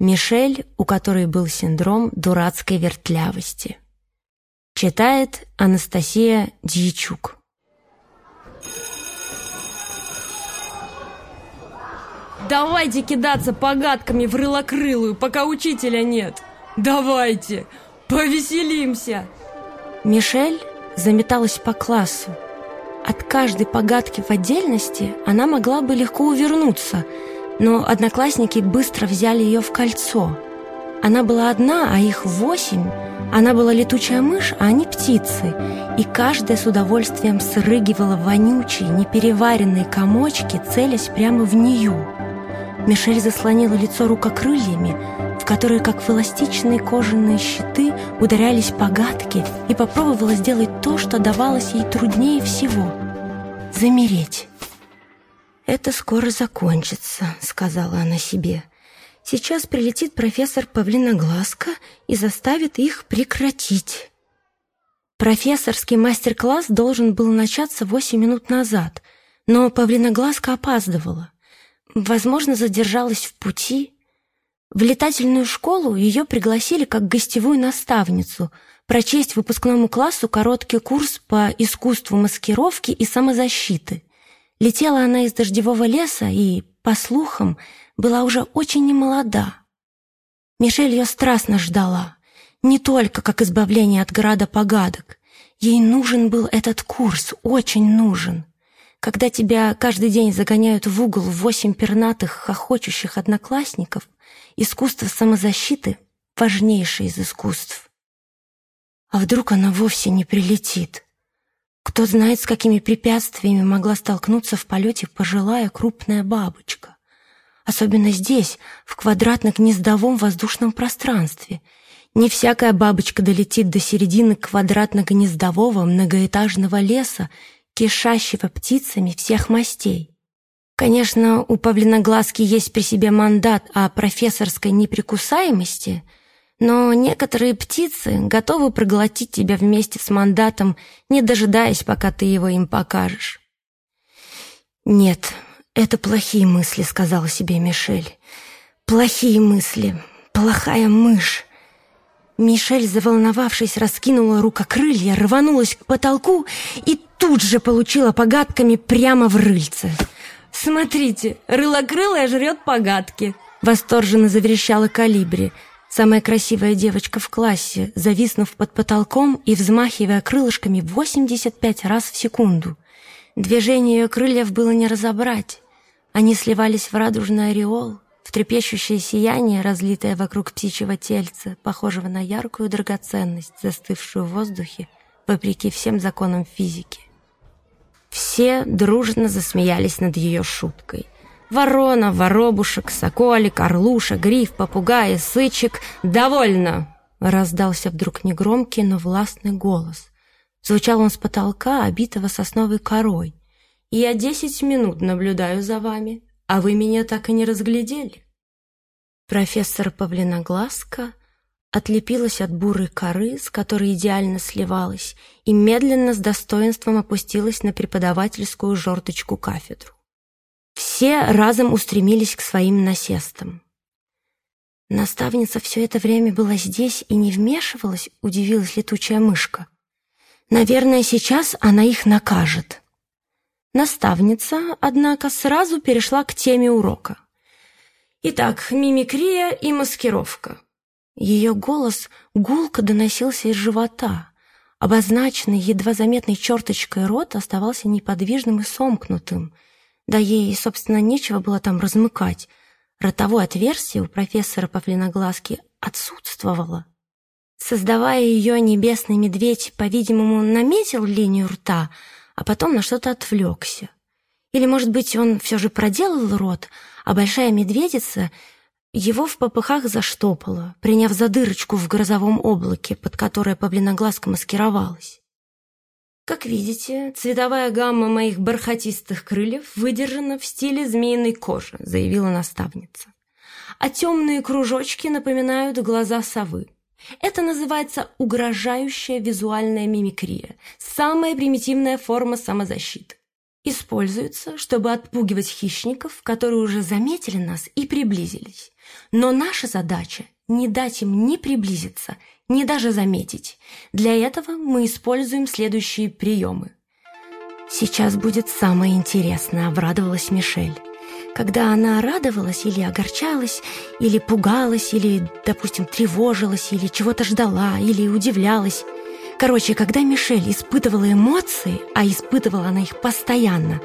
Мишель, у которой был синдром дурацкой вертлявости. Читает Анастасия Дьячук. Давайте кидаться погадками в рылокрылую, пока учителя нет. Давайте, повеселимся. Мишель заметалась по классу. От каждой погадки в отдельности она могла бы легко увернуться, но одноклассники быстро взяли ее в кольцо. Она была одна, а их восемь. Она была летучая мышь, а они птицы. И каждая с удовольствием срыгивала вонючие, непереваренные комочки, целясь прямо в нее. Мишель заслонила лицо рукокрыльями, в которые, как в эластичные кожаные щиты, ударялись погадки, и попробовала сделать то, что давалось ей труднее всего — замереть. «Это скоро закончится», — сказала она себе. «Сейчас прилетит профессор Павлиноглазка и заставит их прекратить». Профессорский мастер-класс должен был начаться восемь минут назад, но Павлиноглазка опаздывала. Возможно, задержалась в пути. В летательную школу ее пригласили как гостевую наставницу прочесть выпускному классу короткий курс по искусству маскировки и самозащиты. Летела она из дождевого леса и, по слухам, была уже очень немолода. Мишель ее страстно ждала, не только как избавление от града погадок. Ей нужен был этот курс, очень нужен. Когда тебя каждый день загоняют в угол восемь пернатых, хохочущих одноклассников, искусство самозащиты — важнейшее из искусств. А вдруг она вовсе не прилетит? Кто знает, с какими препятствиями могла столкнуться в полете пожилая крупная бабочка. Особенно здесь, в квадратно-гнездовом воздушном пространстве. Не всякая бабочка долетит до середины квадратно-гнездового многоэтажного леса кишащего птицами всех мастей. Конечно, у павлиноглазки есть при себе мандат о профессорской неприкусаемости, но некоторые птицы готовы проглотить тебя вместе с мандатом, не дожидаясь, пока ты его им покажешь. «Нет, это плохие мысли», — сказала себе Мишель. «Плохие мысли. Плохая мышь. Мишель, заволновавшись, раскинула рукокрылья, рванулась к потолку и тут же получила погадками прямо в рыльце. «Смотрите, рылокрылая жрет погадки!» Восторженно заверещала Калибри, самая красивая девочка в классе, зависнув под потолком и взмахивая крылышками 85 раз в секунду. Движение ее крыльев было не разобрать. Они сливались в радужный ореол, в трепещущее сияние, разлитое вокруг птичьего тельца, похожего на яркую драгоценность, застывшую в воздухе, вопреки всем законам физики. Все дружно засмеялись над ее шуткой. Ворона, воробушек, соколик, орлуша, гриф, попугай, сычек. «Довольно!» — раздался вдруг негромкий, но властный голос. Звучал он с потолка, обитого сосновой корой. «Я десять минут наблюдаю за вами а вы меня так и не разглядели. Профессор Павлиноглазка отлепилась от бурой коры, с которой идеально сливалась, и медленно с достоинством опустилась на преподавательскую жорточку кафедру. Все разом устремились к своим насестам. Наставница все это время была здесь и не вмешивалась, удивилась летучая мышка. Наверное, сейчас она их накажет. Наставница, однако, сразу перешла к теме урока. Итак, мимикрия и маскировка. Ее голос гулко доносился из живота. Обозначенный едва заметной черточкой рот оставался неподвижным и сомкнутым. Да ей, собственно, нечего было там размыкать. Ротовое отверстие у профессора Павлиноглазки отсутствовало. Создавая ее, небесный медведь, по-видимому, наметил линию рта — а потом на что-то отвлекся. Или, может быть, он все же проделал рот, а большая медведица его в попыхах заштопала, приняв за дырочку в грозовом облаке, под которое павлиноглазка маскировалась. Как видите, цветовая гамма моих бархатистых крыльев выдержана в стиле змеиной кожи, заявила наставница. А темные кружочки напоминают глаза совы. Это называется угрожающая визуальная мимикрия, самая примитивная форма самозащиты. Используется, чтобы отпугивать хищников, которые уже заметили нас и приблизились. Но наша задача — не дать им ни приблизиться, ни даже заметить. Для этого мы используем следующие приемы. «Сейчас будет самое интересное», — обрадовалась Мишель. Когда она радовалась или огорчалась, или пугалась, или, допустим, тревожилась, или чего-то ждала, или удивлялась. Короче, когда Мишель испытывала эмоции, а испытывала она их постоянно,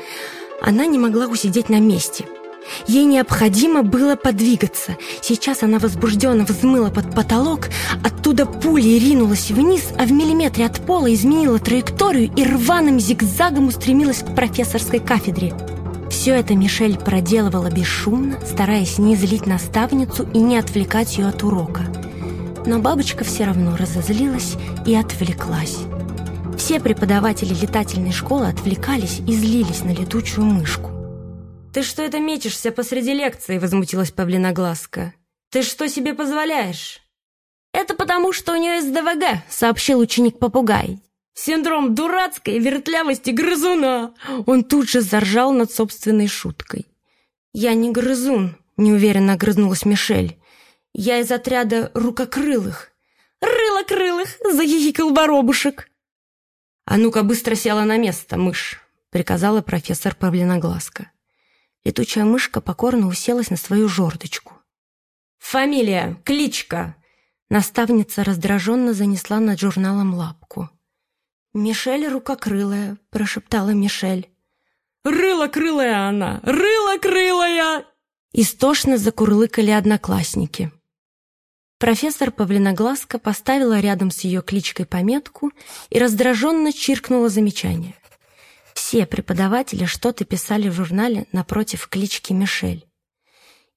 она не могла усидеть на месте — Ей необходимо было подвигаться. Сейчас она возбужденно взмыла под потолок, оттуда пулей ринулась вниз, а в миллиметре от пола изменила траекторию и рваным зигзагом устремилась к профессорской кафедре. Все это Мишель проделывала бесшумно, стараясь не злить наставницу и не отвлекать ее от урока. Но бабочка все равно разозлилась и отвлеклась. Все преподаватели летательной школы отвлекались и злились на летучую мышку. «Ты что это мечешься посреди лекции?» — возмутилась Павлиноглазка. «Ты что себе позволяешь?» «Это потому, что у нее СДВГ», — сообщил ученик-попугай. «Синдром дурацкой вертлявости грызуна!» Он тут же заржал над собственной шуткой. «Я не грызун», — неуверенно огрызнулась Мишель. «Я из отряда рукокрылых». «Рылокрылых!» — захихикал воробушек. «А ну-ка быстро села на место, мышь», — приказала профессор Павлиноглазка. Летучая мышка покорно уселась на свою жердочку. «Фамилия, кличка!» Наставница раздраженно занесла над журналом лапку. «Мишель рукокрылая», — прошептала Мишель. «Рыло-крылая она! Рыло-крылая!» Истошно закурлыкали одноклассники. Профессор Павлиноглазка поставила рядом с ее кличкой пометку и раздраженно чиркнула замечание. Все преподаватели что-то писали в журнале напротив клички Мишель.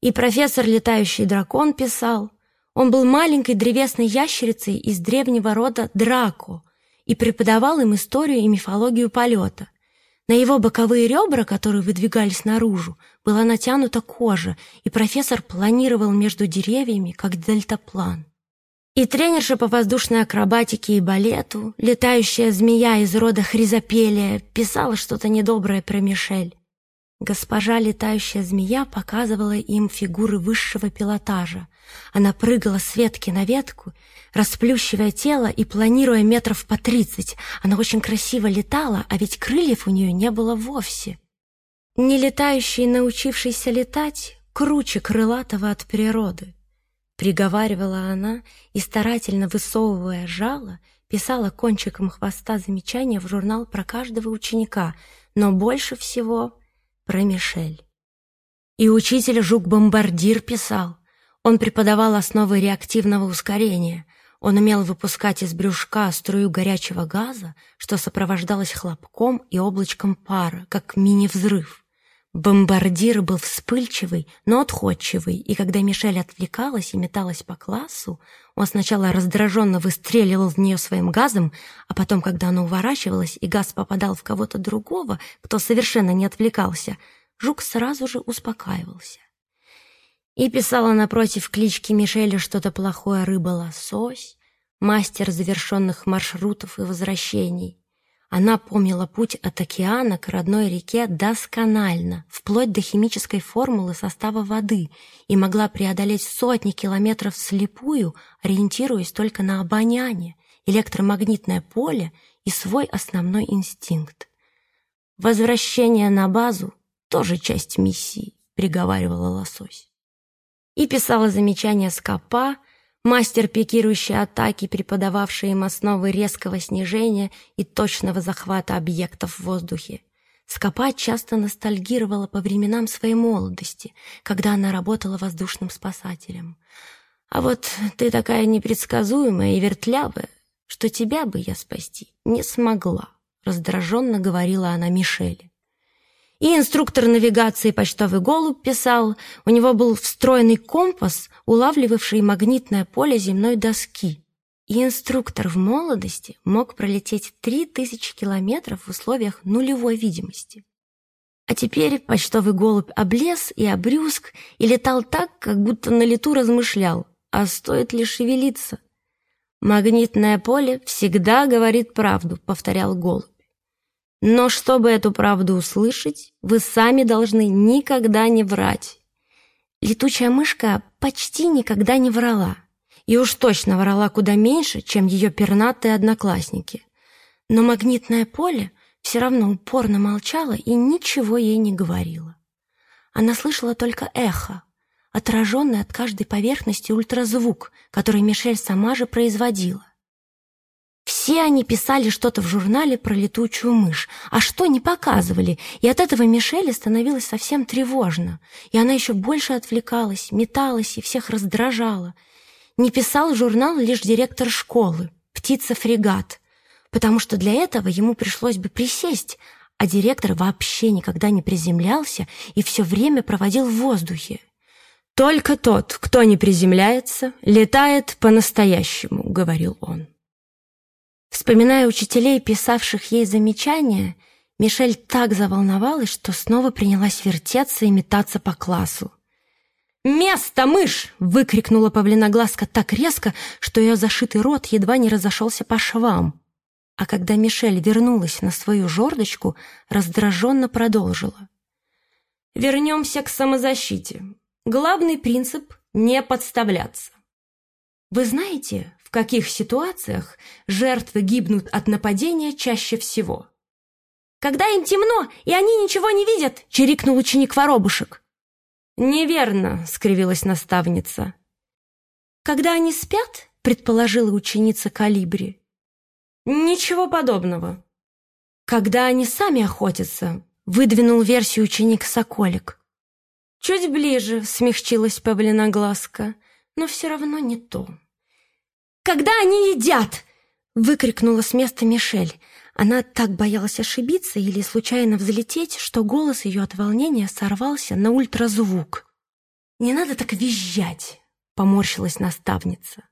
И профессор Летающий дракон писал. Он был маленькой древесной ящерицей из древнего рода Драко и преподавал им историю и мифологию полета. На его боковые ребра, которые выдвигались наружу, была натянута кожа, и профессор планировал между деревьями, как дельтаплан. И тренерша по воздушной акробатике и балету, летающая змея из рода Хризопелия, писала что-то недоброе про Мишель. Госпожа летающая змея показывала им фигуры высшего пилотажа. Она прыгала с ветки на ветку, расплющивая тело и планируя метров по тридцать. Она очень красиво летала, а ведь крыльев у нее не было вовсе. Не летающий, научившийся летать, круче крылатого от природы. Приговаривала она и, старательно высовывая жало, писала кончиком хвоста замечания в журнал про каждого ученика, но больше всего про Мишель. И учитель Жук-бомбардир писал. Он преподавал основы реактивного ускорения. Он умел выпускать из брюшка струю горячего газа, что сопровождалось хлопком и облачком пара, как мини-взрыв. Бомбардир был вспыльчивый, но отходчивый, и когда Мишель отвлекалась и металась по классу, он сначала раздраженно выстреливал в нее своим газом, а потом, когда она уворачивалась и газ попадал в кого-то другого, кто совершенно не отвлекался, жук сразу же успокаивался. И писала напротив клички Мишеля что-то плохое рыба-лосось, мастер завершенных маршрутов и возвращений. Она помнила путь от океана к родной реке досконально, вплоть до химической формулы состава воды, и могла преодолеть сотни километров слепую, ориентируясь только на обоняние, электромагнитное поле и свой основной инстинкт. «Возвращение на базу — тоже часть миссии», — приговаривала лосось. И писала замечания Скопа, мастер пикирующей атаки, преподававший им основы резкого снижения и точного захвата объектов в воздухе. Скопа часто ностальгировала по временам своей молодости, когда она работала воздушным спасателем. «А вот ты такая непредсказуемая и вертлявая, что тебя бы я спасти не смогла», раздраженно говорила она Мишеле. И инструктор навигации почтовый голубь писал, у него был встроенный компас, улавливавший магнитное поле земной доски. И инструктор в молодости мог пролететь три тысячи километров в условиях нулевой видимости. А теперь почтовый голубь облез и обрюзг и летал так, как будто на лету размышлял, а стоит ли шевелиться. «Магнитное поле всегда говорит правду», — повторял голубь. Но чтобы эту правду услышать, вы сами должны никогда не врать. Летучая мышка почти никогда не врала. И уж точно врала куда меньше, чем ее пернатые одноклассники. Но магнитное поле все равно упорно молчало и ничего ей не говорило. Она слышала только эхо, отраженный от каждой поверхности ультразвук, который Мишель сама же производила. Все они писали что-то в журнале про летучую мышь, а что не показывали, и от этого Мишеле становилось совсем тревожно, и она еще больше отвлекалась, металась и всех раздражала. Не писал журнал лишь директор школы, птица-фрегат, потому что для этого ему пришлось бы присесть, а директор вообще никогда не приземлялся и все время проводил в воздухе. «Только тот, кто не приземляется, летает по-настоящему», — говорил он. Вспоминая учителей, писавших ей замечания, Мишель так заволновалась, что снова принялась вертеться и метаться по классу. «Место, мышь!» — выкрикнула павлиноглазка так резко, что ее зашитый рот едва не разошелся по швам. А когда Мишель вернулась на свою жердочку, раздраженно продолжила. «Вернемся к самозащите. Главный принцип — не подставляться. Вы знаете, в каких ситуациях жертвы гибнут от нападения чаще всего. «Когда им темно, и они ничего не видят!» — чирикнул ученик воробушек. «Неверно», — скривилась наставница. «Когда они спят?» — предположила ученица Калибри. «Ничего подобного». «Когда они сами охотятся?» — выдвинул версию ученик Соколик. «Чуть ближе», — смягчилась Павлиноглазка, — «но все равно не то». «Когда они едят!» — выкрикнула с места Мишель. Она так боялась ошибиться или случайно взлететь, что голос ее от волнения сорвался на ультразвук. «Не надо так визжать!» — поморщилась наставница.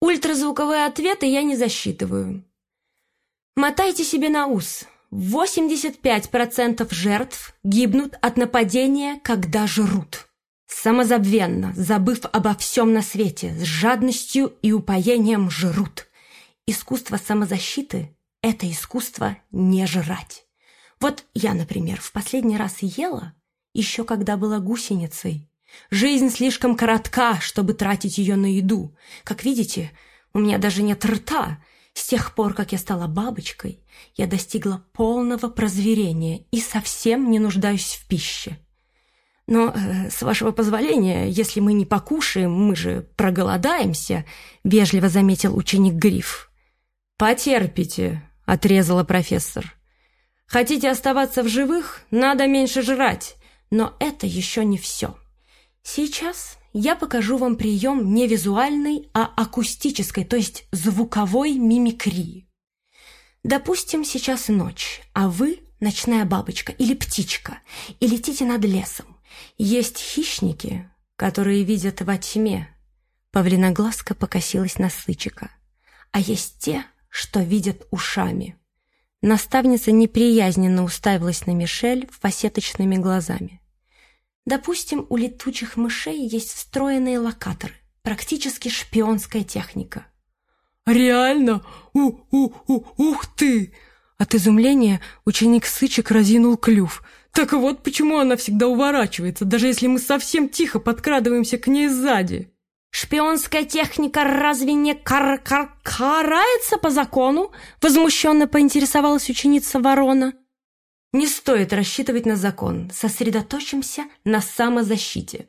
«Ультразвуковые ответы я не засчитываю. Мотайте себе на ус. 85% жертв гибнут от нападения, когда жрут» самозабвенно, забыв обо всем на свете, с жадностью и упоением жрут. Искусство самозащиты — это искусство не жрать. Вот я, например, в последний раз ела, еще когда была гусеницей. Жизнь слишком коротка, чтобы тратить ее на еду. Как видите, у меня даже нет рта. С тех пор, как я стала бабочкой, я достигла полного прозверения и совсем не нуждаюсь в пище. Но, э, с вашего позволения, если мы не покушаем, мы же проголодаемся», — вежливо заметил ученик Гриф. «Потерпите», — отрезала профессор. «Хотите оставаться в живых? Надо меньше жрать. Но это еще не все. Сейчас я покажу вам прием не визуальной, а акустической, то есть звуковой мимикрии. Допустим, сейчас ночь, а вы ночная бабочка или птичка, и летите над лесом. Есть хищники, которые видят во тьме. Павлиноглазка покосилась на Сычика. А есть те, что видят ушами. Наставница неприязненно уставилась на Мишель фасеточными глазами. Допустим, у летучих мышей есть встроенные локаторы, практически шпионская техника. «Реально? У-у-у, ух ты!» От изумления ученик Сычик разинул клюв – так вот почему она всегда уворачивается, даже если мы совсем тихо подкрадываемся к ней сзади. «Шпионская техника разве не кар кар карается по закону?» Возмущенно поинтересовалась ученица Ворона. «Не стоит рассчитывать на закон. Сосредоточимся на самозащите.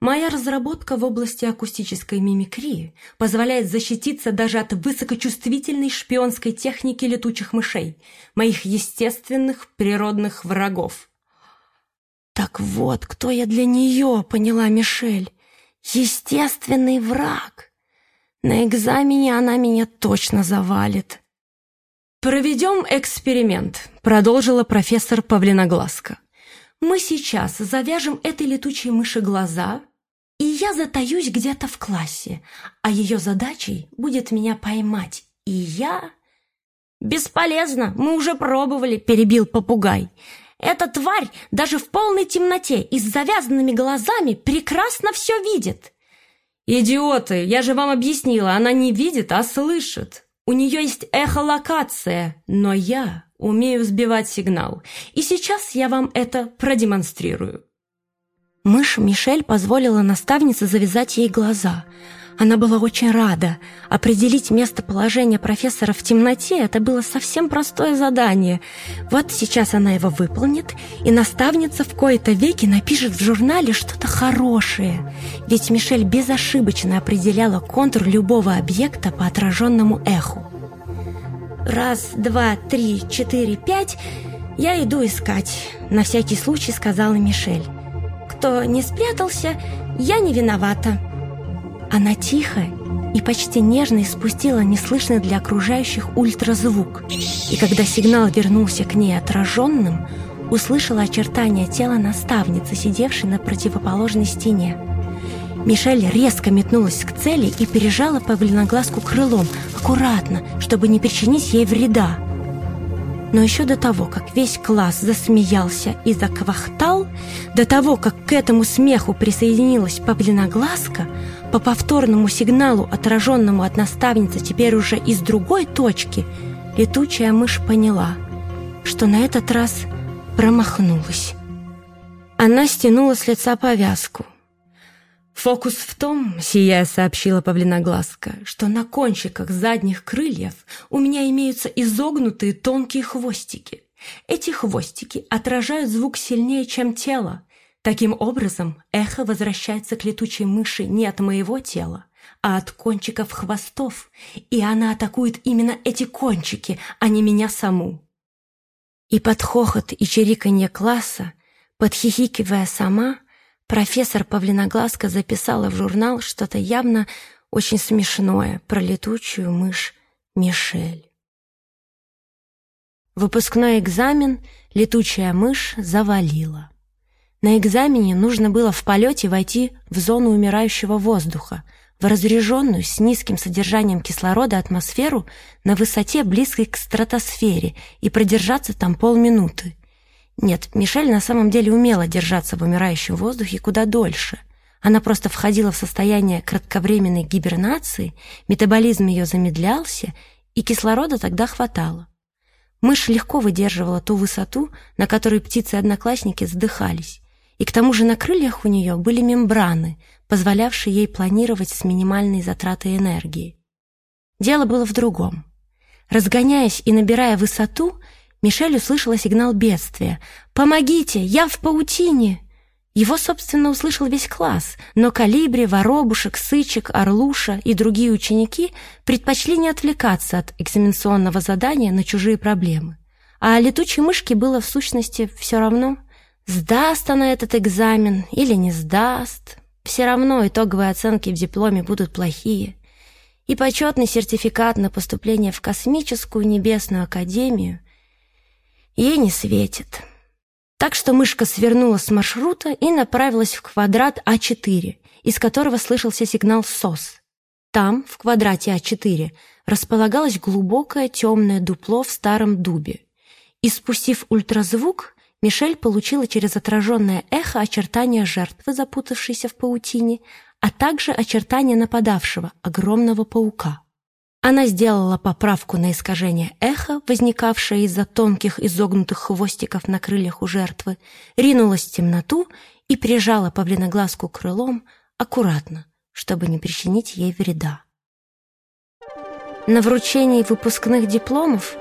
Моя разработка в области акустической мимикрии позволяет защититься даже от высокочувствительной шпионской техники летучих мышей, моих естественных природных врагов. «Так вот, кто я для нее», — поняла Мишель. «Естественный враг. На экзамене она меня точно завалит». «Проведем эксперимент», — продолжила профессор Павлиноглазка. «Мы сейчас завяжем этой летучей мыши глаза, и я затаюсь где-то в классе, а ее задачей будет меня поймать, и я...» «Бесполезно, мы уже пробовали», — перебил попугай. Эта тварь даже в полной темноте и с завязанными глазами прекрасно все видит. Идиоты, я же вам объяснила, она не видит, а слышит. У нее есть эхолокация, но я умею сбивать сигнал. И сейчас я вам это продемонстрирую. Мышь Мишель позволила наставнице завязать ей глаза. Она была очень рада. Определить местоположение профессора в темноте – это было совсем простое задание. Вот сейчас она его выполнит, и наставница в кои-то веки напишет в журнале что-то хорошее. Ведь Мишель безошибочно определяла контур любого объекта по отраженному эху. «Раз, два, три, четыре, пять. Я иду искать», — на всякий случай сказала Мишель. «Кто не спрятался, я не виновата». Она тихо и почти нежно испустила неслышный для окружающих ультразвук. И когда сигнал вернулся к ней отраженным, услышала очертания тела наставницы, сидевшей на противоположной стене. Мишель резко метнулась к цели и пережала павлиноглазку крылом, аккуратно, чтобы не причинить ей вреда. Но еще до того, как весь класс засмеялся и заквахтал, до того, как к этому смеху присоединилась павлиноглазка, по повторному сигналу, отраженному от наставницы теперь уже из другой точки, летучая мышь поняла, что на этот раз промахнулась. Она стянула с лица повязку. «Фокус в том, — сияя сообщила Павлиноглазка, — что на кончиках задних крыльев у меня имеются изогнутые тонкие хвостики. Эти хвостики отражают звук сильнее, чем тело, Таким образом, эхо возвращается к летучей мыши не от моего тела, а от кончиков хвостов, и она атакует именно эти кончики, а не меня саму. И под хохот и чириканье класса, подхихикивая сама, профессор Павлиноглазка записала в журнал что-то явно очень смешное про летучую мышь Мишель. Выпускной экзамен летучая мышь завалила. На экзамене нужно было в полете войти в зону умирающего воздуха, в разреженную с низким содержанием кислорода атмосферу на высоте, близкой к стратосфере, и продержаться там полминуты. Нет, Мишель на самом деле умела держаться в умирающем воздухе куда дольше. Она просто входила в состояние кратковременной гибернации, метаболизм ее замедлялся, и кислорода тогда хватало. Мышь легко выдерживала ту высоту, на которой птицы-одноклассники задыхались, и к тому же на крыльях у нее были мембраны, позволявшие ей планировать с минимальной затратой энергии. Дело было в другом. Разгоняясь и набирая высоту, Мишель услышала сигнал бедствия. «Помогите! Я в паутине!» Его, собственно, услышал весь класс, но Калибри, Воробушек, Сычек, Орлуша и другие ученики предпочли не отвлекаться от экзаменационного задания на чужие проблемы. А летучей мышке было в сущности все равно – Сдаст она этот экзамен или не сдаст, все равно итоговые оценки в дипломе будут плохие. И почетный сертификат на поступление в космическую небесную академию ей не светит. Так что мышка свернула с маршрута и направилась в квадрат А4, из которого слышался сигнал СОС. Там, в квадрате А4, располагалось глубокое темное дупло в старом дубе. И спустив ультразвук, Мишель получила через отраженное эхо очертания жертвы, запутавшейся в паутине, а также очертания нападавшего, огромного паука. Она сделала поправку на искажение эха, возникавшее из-за тонких изогнутых хвостиков на крыльях у жертвы, ринулась в темноту и прижала павлиноглазку крылом аккуратно, чтобы не причинить ей вреда. На вручении выпускных дипломов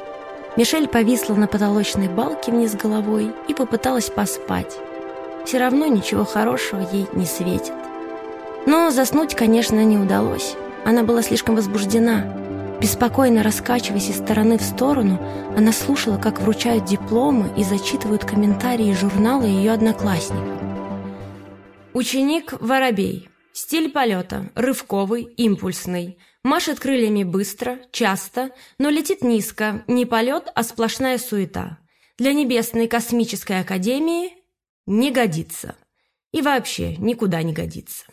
Мишель повисла на потолочной балке вниз головой и попыталась поспать. Все равно ничего хорошего ей не светит. Но заснуть, конечно, не удалось. Она была слишком возбуждена. Беспокойно раскачиваясь из стороны в сторону, она слушала, как вручают дипломы и зачитывают комментарии журнала ее одноклассников. Ученик Воробей. Стиль полета – рывковый, импульсный. Машет крыльями быстро, часто, но летит низко, не полет, а сплошная суета. Для Небесной космической академии не годится. И вообще никуда не годится.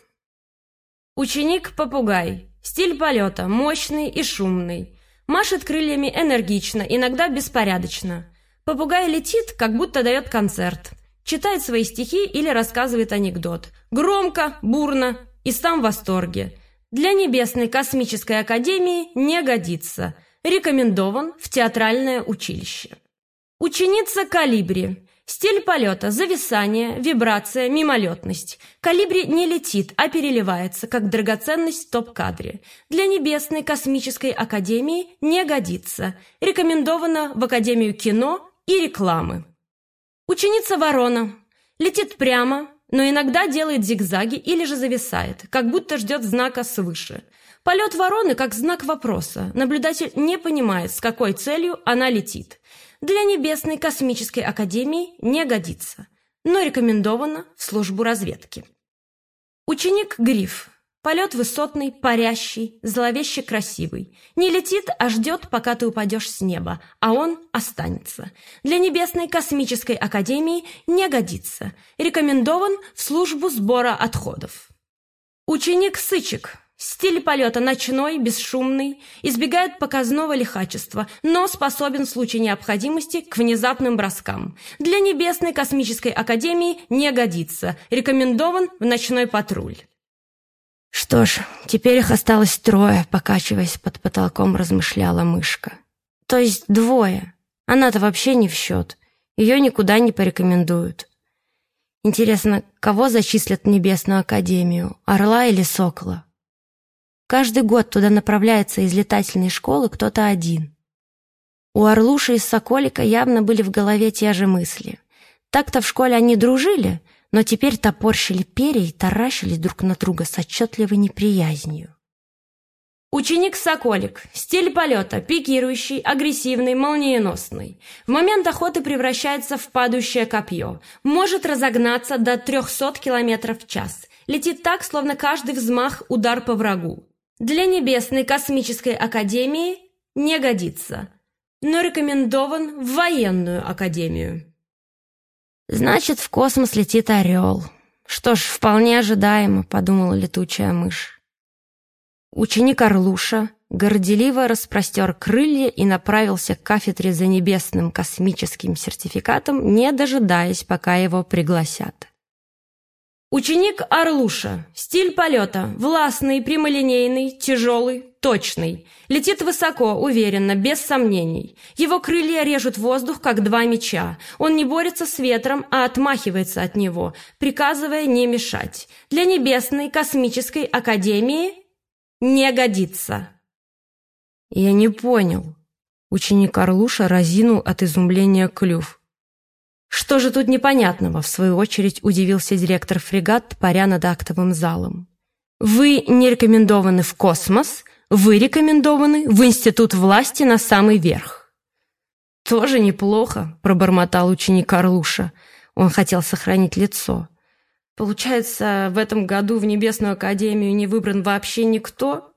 Ученик-попугай. Стиль полета мощный и шумный. Машет крыльями энергично, иногда беспорядочно. Попугай летит, как будто дает концерт. Читает свои стихи или рассказывает анекдот. Громко, бурно и сам в восторге. Для Небесной космической академии не годится. Рекомендован в театральное училище. Ученица Калибри. Стиль полета – зависание, вибрация, мимолетность. Калибри не летит, а переливается, как драгоценность в топ-кадре. Для Небесной космической академии не годится. Рекомендовано в Академию кино и рекламы. Ученица Ворона. Летит прямо, но иногда делает зигзаги или же зависает, как будто ждет знака свыше. Полет вороны как знак вопроса. Наблюдатель не понимает, с какой целью она летит для Небесной космической академии не годится, но рекомендовано в службу разведки. Ученик Гриф. Полет высотный, парящий, зловеще красивый. Не летит, а ждет, пока ты упадешь с неба, а он останется. Для Небесной космической академии не годится. Рекомендован в службу сбора отходов. Ученик Сычек. Стиль полета ночной, бесшумный, избегает показного лихачества, но способен в случае необходимости к внезапным броскам. Для Небесной космической академии не годится. Рекомендован в ночной патруль. Что ж, теперь их осталось трое, покачиваясь под потолком, размышляла мышка. То есть двое. Она-то вообще не в счет. Ее никуда не порекомендуют. Интересно, кого зачислят в Небесную Академию, орла или сокола? Каждый год туда направляется из летательной школы кто-то один. У Орлуши и Соколика явно были в голове те же мысли. Так-то в школе они дружили, но теперь топорщили перья и таращились друг на друга с отчетливой неприязнью. Ученик Соколик. Стиль полета. Пикирующий, агрессивный, молниеносный. В момент охоты превращается в падающее копье. Может разогнаться до 300 км в час. Летит так, словно каждый взмах – удар по врагу. Для Небесной космической академии не годится, но рекомендован в военную академию. Значит, в космос летит орел. Что ж, вполне ожидаемо, подумала летучая мышь. Ученик Орлуша горделиво распростер крылья и направился к кафедре за небесным космическим сертификатом, не дожидаясь, пока его пригласят. Ученик Орлуша. Стиль полета. Властный, прямолинейный, тяжелый, точный. Летит высоко, уверенно, без сомнений. Его крылья режут воздух, как два меча. Он не борется с ветром, а отмахивается от него, приказывая не мешать. Для Небесной космической академии не годится. Я не понял. Ученик Орлуша разинул от изумления клюв. «Что же тут непонятного?» — в свою очередь удивился директор фрегат, паря над актовым залом. «Вы не рекомендованы в космос, вы рекомендованы в институт власти на самый верх». «Тоже неплохо», — пробормотал ученик Орлуша. Он хотел сохранить лицо. «Получается, в этом году в Небесную Академию не выбран вообще никто?»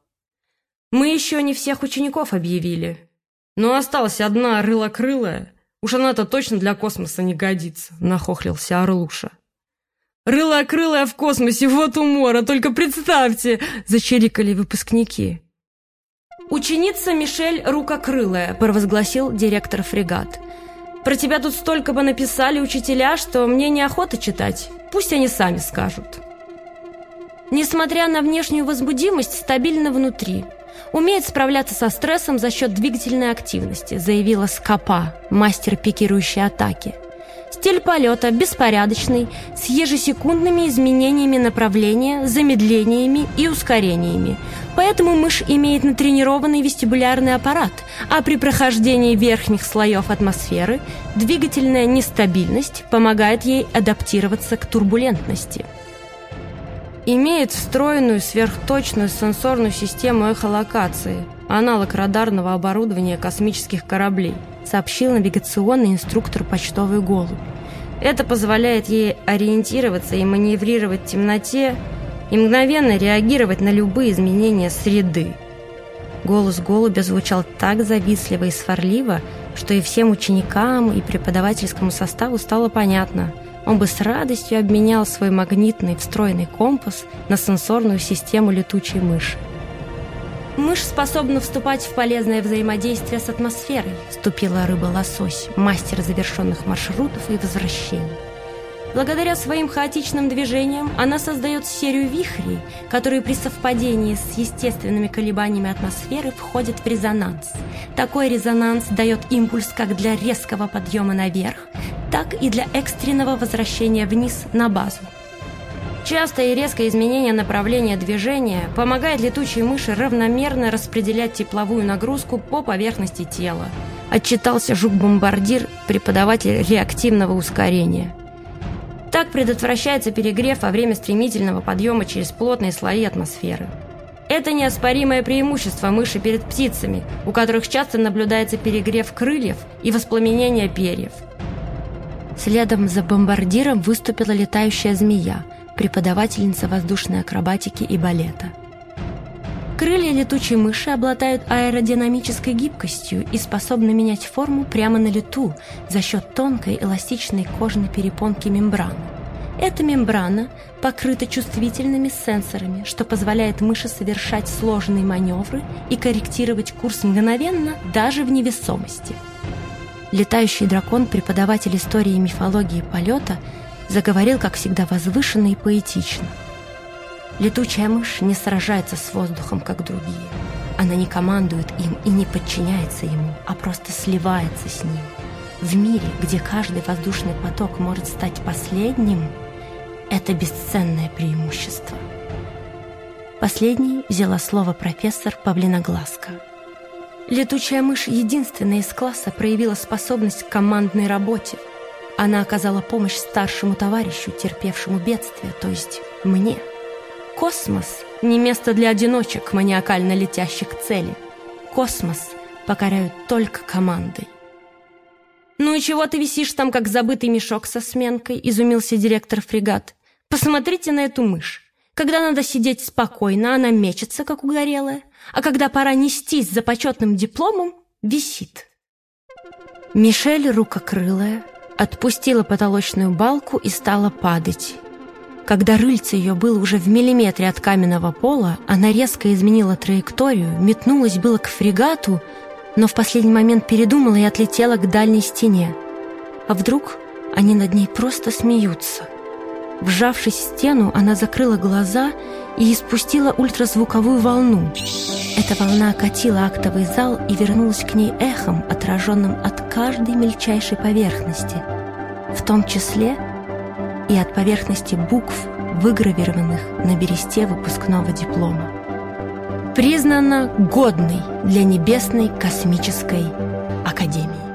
«Мы еще не всех учеников объявили, но осталась одна рылокрылая». Уж она-то точно для космоса не годится, нахохлился Орлуша. «Рыло-крылая в космосе, вот умора, только представьте!» — зачирикали выпускники. «Ученица Мишель Рукокрылая», — провозгласил директор фрегат. «Про тебя тут столько бы написали учителя, что мне неохота читать. Пусть они сами скажут». Несмотря на внешнюю возбудимость, стабильно внутри — умеет справляться со стрессом за счет двигательной активности, заявила Скопа, мастер пикирующей атаки. Стиль полета беспорядочный, с ежесекундными изменениями направления, замедлениями и ускорениями. Поэтому мышь имеет натренированный вестибулярный аппарат, а при прохождении верхних слоев атмосферы двигательная нестабильность помогает ей адаптироваться к турбулентности имеет встроенную сверхточную сенсорную систему эхолокации, аналог радарного оборудования космических кораблей, сообщил навигационный инструктор почтовый голубь. Это позволяет ей ориентироваться и маневрировать в темноте и мгновенно реагировать на любые изменения среды. Голос голубя звучал так завистливо и сварливо, что и всем ученикам, и преподавательскому составу стало понятно – он бы с радостью обменял свой магнитный встроенный компас на сенсорную систему летучей мыши. «Мышь способна вступать в полезное взаимодействие с атмосферой», вступила рыба-лосось, мастер завершенных маршрутов и возвращений. Благодаря своим хаотичным движениям она создает серию вихрей, которые при совпадении с естественными колебаниями атмосферы входят в резонанс. Такой резонанс дает импульс как для резкого подъема наверх, так и для экстренного возвращения вниз на базу. Частое и резкое изменение направления движения помогает летучей мыши равномерно распределять тепловую нагрузку по поверхности тела, отчитался жук-бомбардир, преподаватель реактивного ускорения. Так предотвращается перегрев во время стремительного подъема через плотные слои атмосферы. Это неоспоримое преимущество мыши перед птицами, у которых часто наблюдается перегрев крыльев и воспламенение перьев. Следом за бомбардиром выступила летающая змея, преподавательница воздушной акробатики и балета. Крылья летучей мыши обладают аэродинамической гибкостью и способны менять форму прямо на лету за счет тонкой эластичной кожной перепонки мембраны. Эта мембрана покрыта чувствительными сенсорами, что позволяет мыши совершать сложные маневры и корректировать курс мгновенно даже в невесомости. Летающий дракон, преподаватель истории и мифологии полета, заговорил, как всегда, возвышенно и поэтично. Летучая мышь не сражается с воздухом, как другие. Она не командует им и не подчиняется ему, а просто сливается с ним. В мире, где каждый воздушный поток может стать последним – это бесценное преимущество. Последней взяла слово профессор Павлиноглазка. Летучая мышь единственная из класса проявила способность к командной работе. Она оказала помощь старшему товарищу, терпевшему бедствие, то есть мне. Космос — не место для одиночек, маниакально летящих к цели. Космос покоряют только командой. «Ну и чего ты висишь там, как забытый мешок со сменкой?» — изумился директор фрегат. Посмотрите на эту мышь. Когда надо сидеть спокойно, она мечется, как угорелая, а когда пора нестись за почетным дипломом, висит. Мишель, рукокрылая, отпустила потолочную балку и стала падать. Когда рыльце ее было уже в миллиметре от каменного пола, она резко изменила траекторию, метнулась было к фрегату, но в последний момент передумала и отлетела к дальней стене. А вдруг они над ней просто смеются – Вжавшись в стену, она закрыла глаза и испустила ультразвуковую волну. Эта волна окатила актовый зал и вернулась к ней эхом, отраженным от каждой мельчайшей поверхности, в том числе и от поверхности букв, выгравированных на бересте выпускного диплома. Признана годной для Небесной космической академии.